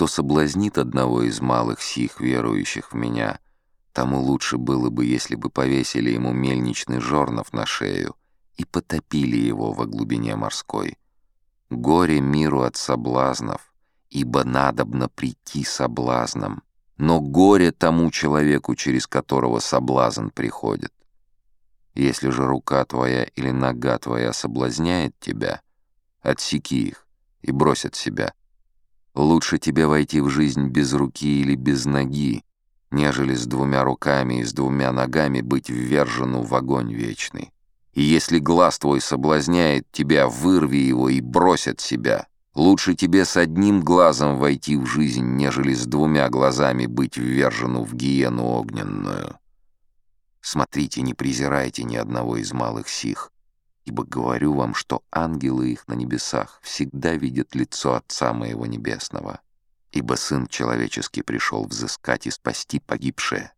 кто соблазнит одного из малых сих, верующих в меня, тому лучше было бы, если бы повесили ему мельничный жорнов на шею и потопили его во глубине морской. Горе миру от соблазнов, ибо надобно прийти соблазном, но горе тому человеку, через которого соблазн приходит. Если же рука твоя или нога твоя соблазняет тебя, отсеки их и брось от себя. Лучше тебе войти в жизнь без руки или без ноги, нежели с двумя руками и с двумя ногами быть ввержену в огонь вечный. И если глаз твой соблазняет тебя, вырви его и брось от себя. Лучше тебе с одним глазом войти в жизнь, нежели с двумя глазами быть ввержену в гиену огненную. Смотрите, не презирайте ни одного из малых сих, ибо говорю вам, что ангелы их на небесах всегда видят лицо Отца моего Небесного, ибо Сын Человеческий пришел взыскать и спасти погибшее.